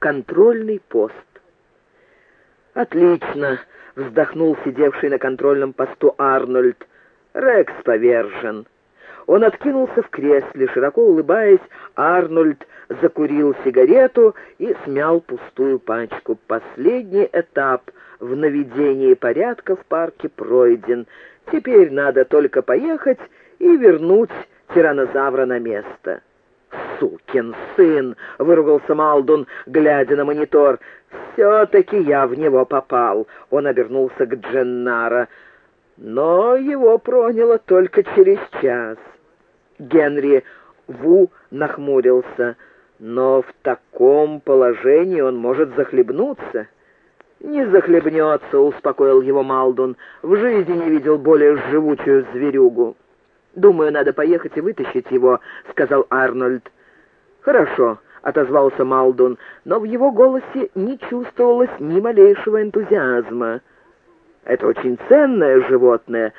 контрольный пост. «Отлично!» — вздохнул сидевший на контрольном посту Арнольд. «Рекс повержен». Он откинулся в кресле, широко улыбаясь, Арнольд закурил сигарету и смял пустую пачку. Последний этап в наведении порядка в парке пройден. Теперь надо только поехать и вернуть тиранозавра на место. «Сукин сын!» — выругался Малдун, глядя на монитор. «Все-таки я в него попал!» — он обернулся к Дженнара. Но его проняло только через час. Генри Ву нахмурился. «Но в таком положении он может захлебнуться». «Не захлебнется», — успокоил его Малдун. «В жизни не видел более живучую зверюгу». «Думаю, надо поехать и вытащить его», — сказал Арнольд. «Хорошо», — отозвался Малдун, но в его голосе не чувствовалось ни малейшего энтузиазма. «Это очень ценное животное».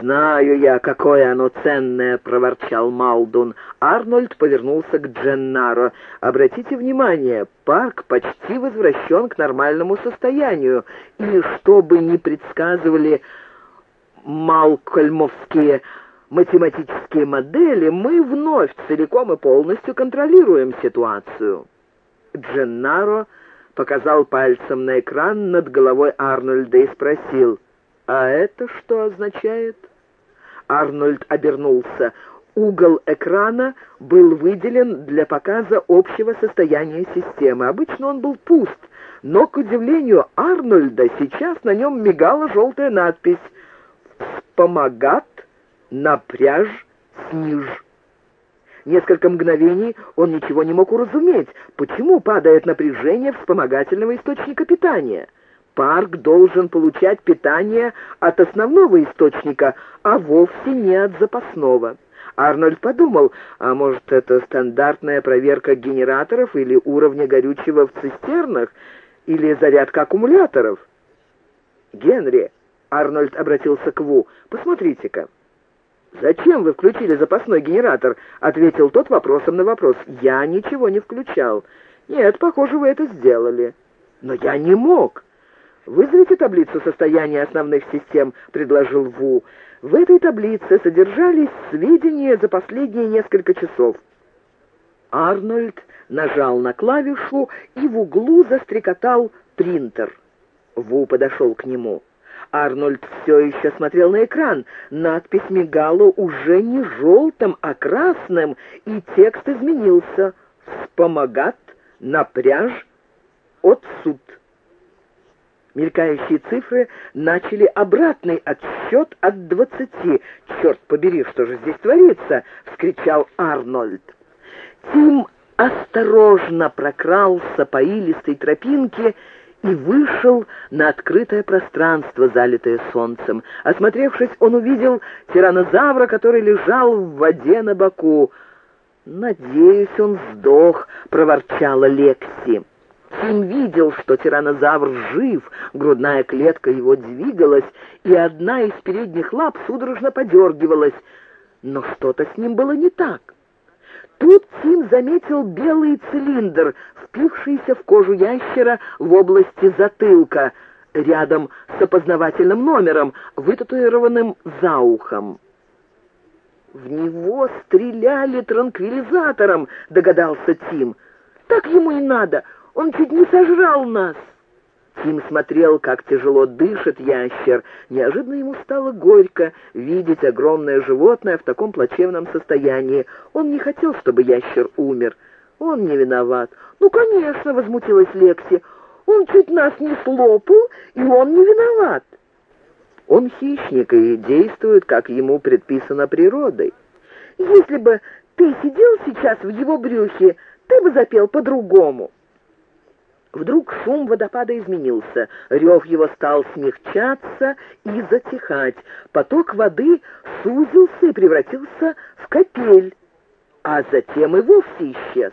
«Знаю я, какое оно ценное», — проворчал Малдун. Арнольд повернулся к Дженнаро. «Обратите внимание, парк почти возвращен к нормальному состоянию, и что бы ни предсказывали малкольмовские математические модели, мы вновь целиком и полностью контролируем ситуацию». Дженнаро показал пальцем на экран над головой Арнольда и спросил, «А это что означает?» Арнольд обернулся. Угол экрана был выделен для показа общего состояния системы. Обычно он был пуст, но, к удивлению Арнольда, сейчас на нем мигала желтая надпись «Вспомогат напряж сниж». Несколько мгновений он ничего не мог уразуметь, почему падает напряжение вспомогательного источника питания. Парк должен получать питание от основного источника, а вовсе не от запасного. Арнольд подумал, а может, это стандартная проверка генераторов или уровня горючего в цистернах, или зарядка аккумуляторов? «Генри», — Арнольд обратился к Ву, — «посмотрите-ка». «Зачем вы включили запасной генератор?» — ответил тот вопросом на вопрос. «Я ничего не включал». «Нет, похоже, вы это сделали». «Но я не мог». «Вызовите таблицу состояния основных систем», — предложил Ву. В этой таблице содержались сведения за последние несколько часов. Арнольд нажал на клавишу, и в углу застрекотал принтер. Ву подошел к нему. Арнольд все еще смотрел на экран. Надпись мигала уже не желтым, а красным, и текст изменился. «Вспомогат, напряж, от суд». Мелькающие цифры начали обратный отсчет от двадцати. «Черт побери, что же здесь творится?» — вскричал Арнольд. Тим осторожно прокрался по илистой тропинке и вышел на открытое пространство, залитое солнцем. Осмотревшись, он увидел тиранозавра, который лежал в воде на боку. «Надеюсь, он сдох», — проворчала Лекси. Тим видел, что тиранозавр жив, грудная клетка его двигалась, и одна из передних лап судорожно подергивалась. Но что-то с ним было не так. Тут Тим заметил белый цилиндр, впившийся в кожу ящера в области затылка, рядом с опознавательным номером, вытатуированным за ухом. «В него стреляли транквилизатором», — догадался Тим. «Так ему и надо, он чуть не сожрал нас». Тим смотрел, как тяжело дышит ящер. Неожиданно ему стало горько видеть огромное животное в таком плачевном состоянии. Он не хотел, чтобы ящер умер. Он не виноват. «Ну, конечно», — возмутилась Лекси. «Он чуть нас не слопал, и он не виноват». Он хищник и действует, как ему предписано природой. «Если бы ты сидел сейчас в его брюхе, ты бы запел по-другому». Вдруг шум водопада изменился, рев его стал смягчаться и затихать. Поток воды сузился и превратился в капель, а затем и вовсе исчез.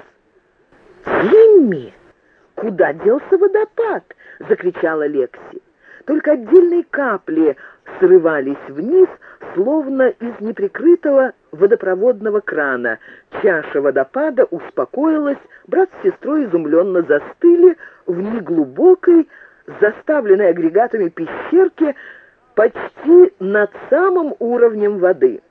«Тимми! Куда делся водопад?» — закричала Лекси. Только отдельные капли срывались вниз, словно из неприкрытого водопроводного крана. Чаша водопада успокоилась, брат с сестрой изумленно застыли в неглубокой, заставленной агрегатами пещерке, почти над самым уровнем воды.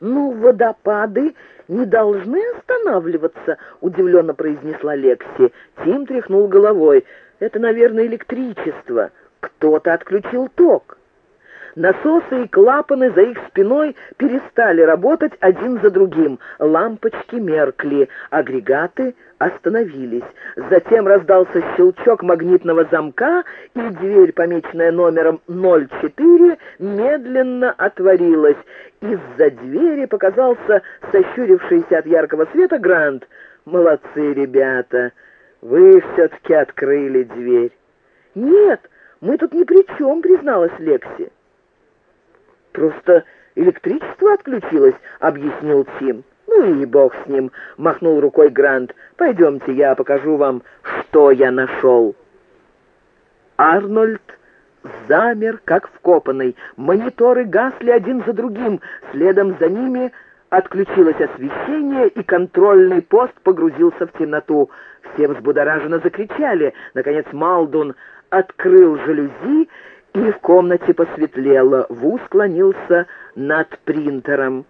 «Ну, водопады не должны останавливаться», — удивленно произнесла Лекси. Тим тряхнул головой. «Это, наверное, электричество. Кто-то отключил ток». Насосы и клапаны за их спиной перестали работать один за другим. Лампочки меркли, агрегаты остановились. Затем раздался щелчок магнитного замка, и дверь, помеченная номером 04, медленно отворилась. Из-за двери показался сощурившийся от яркого света Грант. «Молодцы, ребята! Вы все-таки открыли дверь!» «Нет, мы тут ни при чем», — призналась Лекси. «Просто электричество отключилось», — объяснил Тим. «Ну и бог с ним», — махнул рукой Грант. «Пойдемте, я покажу вам, что я нашел». Арнольд замер, как вкопанный. Мониторы гасли один за другим. Следом за ними отключилось освещение, и контрольный пост погрузился в темноту. Все взбудораженно закричали. Наконец Малдун открыл жалюзи и в комнате посветлело. Ву склонился над принтером.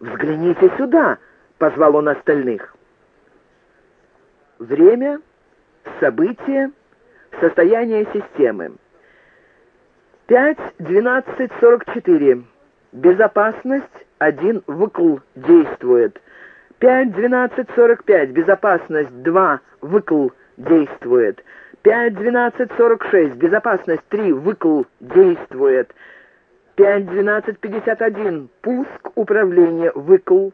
«Взгляните сюда!» — позвал он остальных. Время, события, состояние системы. 5.12.44. Безопасность 1 выкл действует. 5.12.45. Безопасность 2 выкл действует. 5.12.46. Безопасность 3. Выкл действует. 5.12.51. Пуск управления. Выкл.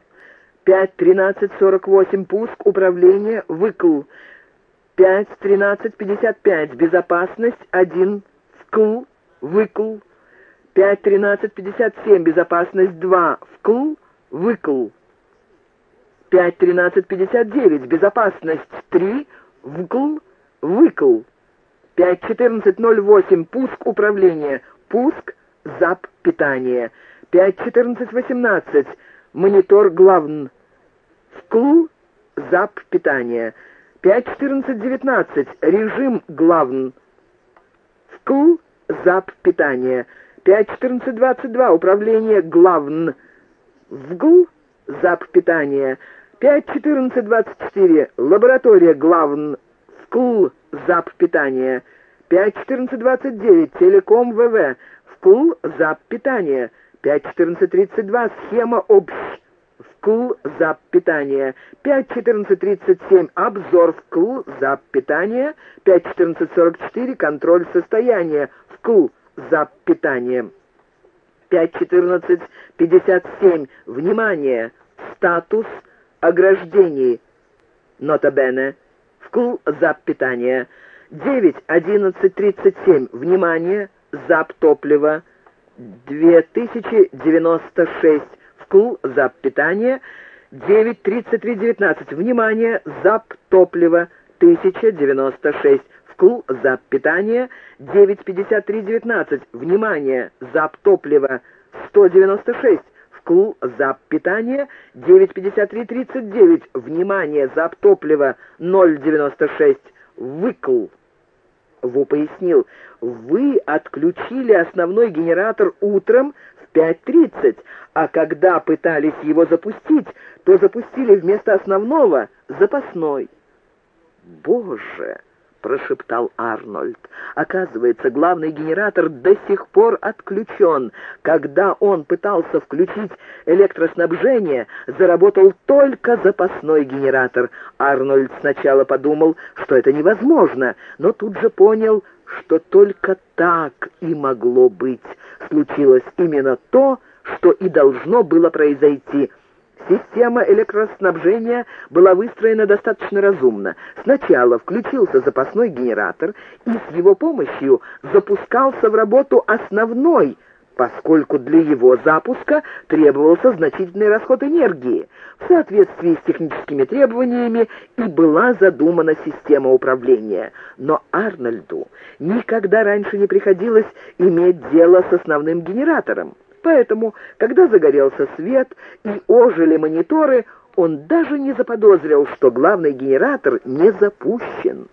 5.13.48. Пуск управления. Выкл. 5.13.55. Безопасность 1. Вкл. Выкл. 5.13.57. Безопасность 2. Вкл. Выкл. 5.13.59. Безопасность 3. Вкл. Выкл. 5.14.08. Пуск управления. Пуск. Зап питания. 5.14.18. Монитор главн. Вкл. Зап питания. 5.14.19. Режим главн. Вкл. Зап питания. 5.14.22. Управление главн. Вгл. Зап питания. 5.14.24. Лаборатория главн. ВКЛ ЗАП питания. 5.14.29 Телеком ВВ. ВКЛ ЗАП питания. 5.14.32 Схема общ. ВКЛ ЗАП питания. 5.14.37 Обзор ВКЛ ЗАП питания. 5.14.44 Контроль состояния. ВКЛ ЗАП питания. 5.14.57 Внимание! Статус ограждений. Нота Бене. Вкл зап питания. 9.11.37. Внимание! Зап топлива. 2096. Вкл зап питания. 9.33.19. Внимание! Зап топлива. 1096. Вкл зап питания. 9.53.19. Внимание! Зап топлива. 196. Вкл зап питания 95339. Внимание, зап топлива 096. Выкл. Ву пояснил, вы отключили основной генератор утром в 5.30, а когда пытались его запустить, то запустили вместо основного запасной. Боже! — прошептал Арнольд. «Оказывается, главный генератор до сих пор отключен. Когда он пытался включить электроснабжение, заработал только запасной генератор. Арнольд сначала подумал, что это невозможно, но тут же понял, что только так и могло быть. Случилось именно то, что и должно было произойти — Система электроснабжения была выстроена достаточно разумно. Сначала включился запасной генератор, и с его помощью запускался в работу основной, поскольку для его запуска требовался значительный расход энергии. В соответствии с техническими требованиями и была задумана система управления. Но Арнольду никогда раньше не приходилось иметь дело с основным генератором. Поэтому, когда загорелся свет и ожили мониторы, он даже не заподозрил, что главный генератор не запущен.